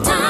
time.